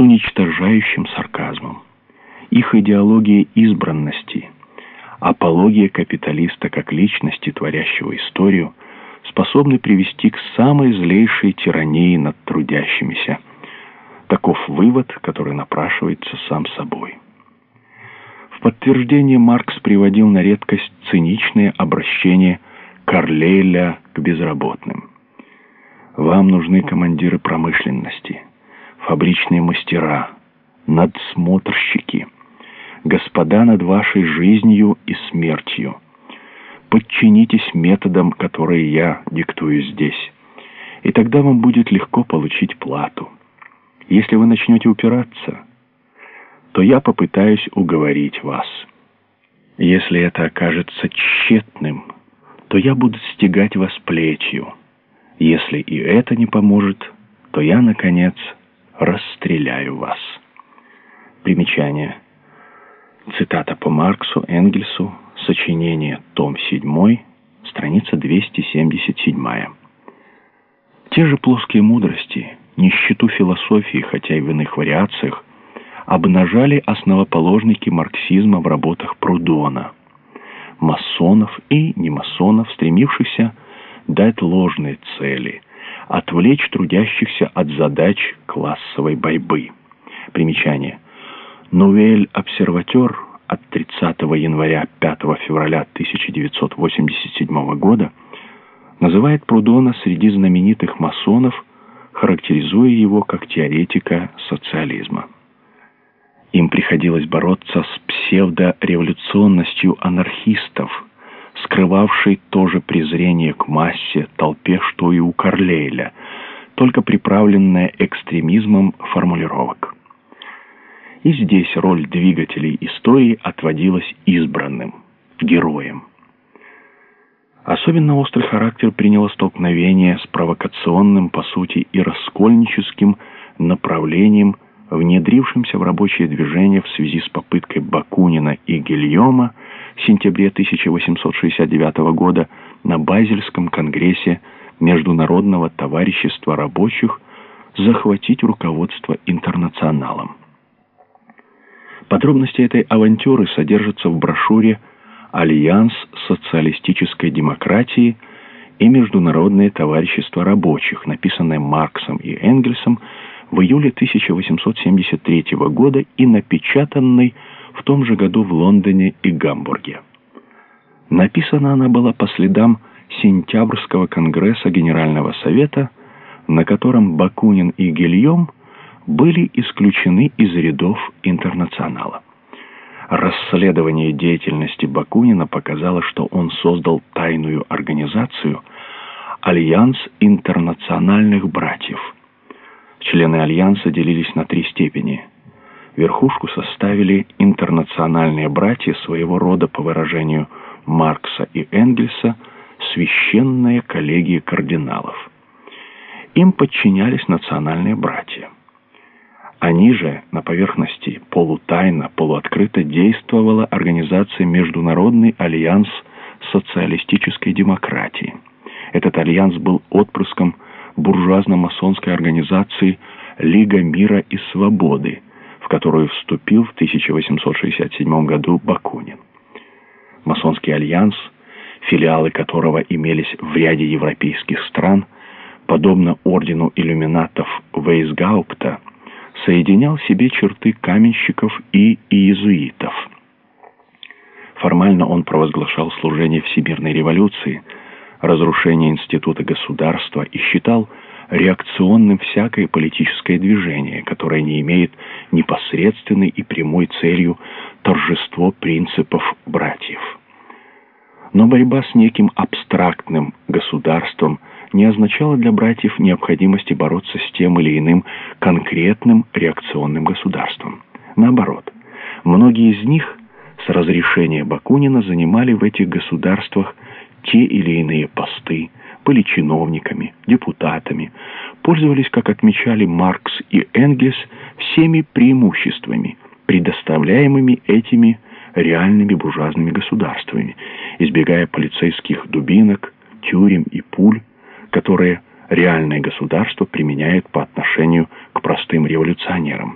уничтожающим сарказмом. Их идеология избранности, апология капиталиста как личности, творящего историю, способны привести к самой злейшей тирании над трудящимися. Таков вывод, который напрашивается сам собой. В подтверждение Маркс приводил на редкость циничные обращения Карлейля к безработным. Вам нужны командиры промышленности, фабричные мастера, надсмотрщики, господа над вашей жизнью и смертью. Подчинитесь методам, которые я диктую здесь, и тогда вам будет легко получить плату. Если вы начнете упираться, то я попытаюсь уговорить вас. Если это окажется тщетным, то я буду стегать вас плетью. Если и это не поможет, то я, наконец, расстреляю вас. Примечание. Цитата по Марксу, Энгельсу, сочинение, том 7, страница 277. Те же плоские мудрости, нищету философии, хотя и в иных вариациях, обнажали основоположники марксизма в работах Прудона, масонов и немасонов, стремившихся дать ложные цели, отвлечь трудящихся от задач классовой борьбы. Примечание. Нувель Обсерватер от 30 января 5 февраля 1987 года называет Прудона среди знаменитых масонов, характеризуя его как теоретика социализма. Им приходилось бороться с псевдореволюционностью анархистов, скрывавшей то же презрение к массе, толпе, что и у Карлейля, только приправленное экстремизмом формулировок. И здесь роль двигателей истории отводилась избранным, героям. Особенно острый характер приняло столкновение с провокационным, по сути, и раскольническим направлением – внедрившимся в рабочее движение в связи с попыткой Бакунина и Гильома в сентябре 1869 года на Базельском конгрессе Международного товарищества рабочих захватить руководство интернационалом. Подробности этой авантюры содержатся в брошюре «Альянс социалистической демократии» и Международное товарищество рабочих, написанное Марксом и Энгельсом в июле 1873 года и напечатанной в том же году в Лондоне и Гамбурге. Написана она была по следам сентябрьского конгресса Генерального совета, на котором Бакунин и Гильем были исключены из рядов интернационала. Расследование деятельности Бакунина показало, что он создал тайную организацию «Альянс интернациональных братьев», Члены Альянса делились на три степени. Верхушку составили интернациональные братья своего рода, по выражению Маркса и Энгельса, священная коллегия кардиналов. Им подчинялись национальные братья. Они же на поверхности полутайно, полуоткрыто действовала организация Международный альянс социалистической демократии. Этот альянс был отпрыском буржуазно-масонской организации «Лига мира и свободы», в которую вступил в 1867 году Бакунин. Масонский альянс, филиалы которого имелись в ряде европейских стран, подобно ордену иллюминатов Вейсгаупта, соединял в себе черты каменщиков и иезуитов. Формально он провозглашал служение всемирной революции – разрушение института государства и считал реакционным всякое политическое движение, которое не имеет непосредственной и прямой целью торжество принципов братьев. Но борьба с неким абстрактным государством не означала для братьев необходимости бороться с тем или иным конкретным реакционным государством. Наоборот, многие из них с разрешения Бакунина занимали в этих государствах те или иные посты, были чиновниками, депутатами, пользовались, как отмечали Маркс и Энгельс, всеми преимуществами, предоставляемыми этими реальными буржуазными государствами, избегая полицейских дубинок, тюрем и пуль, которые реальное государство применяет по отношению к простым революционерам.